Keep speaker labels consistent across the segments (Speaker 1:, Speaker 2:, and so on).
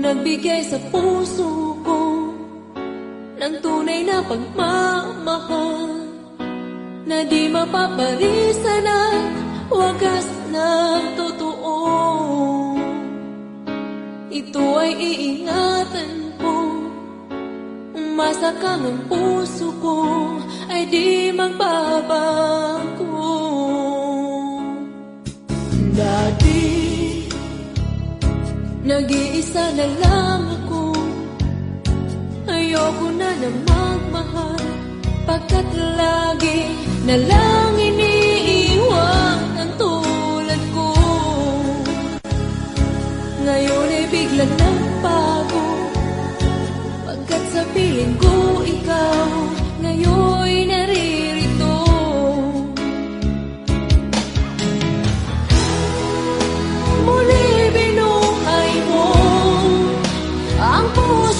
Speaker 1: Nagbigay sa puso ko Ng tunay na pagmamahal Na di mapaparisan at wagas na totoo. Ito ay iingatan ko. Umasa kang ang puso ko Ay di magbabago. Dati Nag-iisa na lang ako. Ayoko na na magmahal. Pagkat lagi na lang iniiwan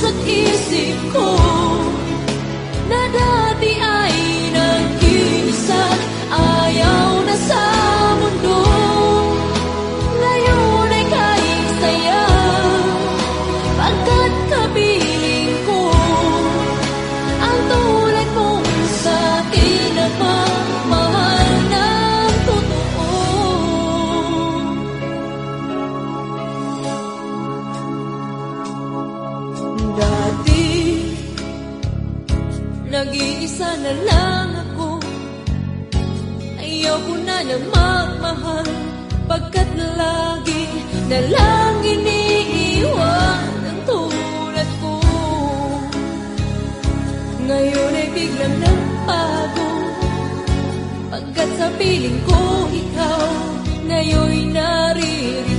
Speaker 1: puso't isip ko Na dati ay Nag-iisa na lang ako. Ayoko na na magmahal. Pagkat lagi na lang iniiwan ang tulad ko. Ngayon ay biglang nagbago. Pagkat sa piling ko ikaw Ngayon naririto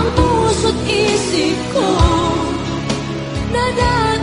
Speaker 1: Ang puso't isip ko Na dahil